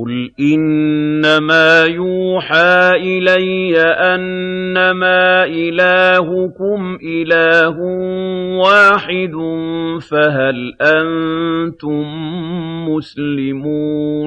قُلْ إِنَّمَا يُوحَىٰ إِلَيَّ أَنَّمَا إِلَٰهُكُمْ إِلَٰهٌ وَاحِدٌ فَهَلْ أَنتُم مُّسْلِمُونَ